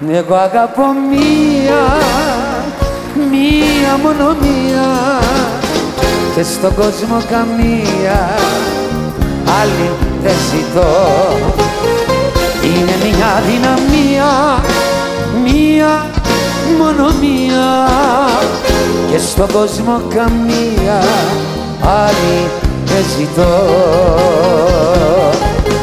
Εγώ αγαπώ μία, μία μόνο μία. Και στον κόσμο καμία άλλη δεν ζητώ. Είναι μια δυναμία, μία μόνο μία. Και στον κόσμο καμία άλλη δεν ζητώ.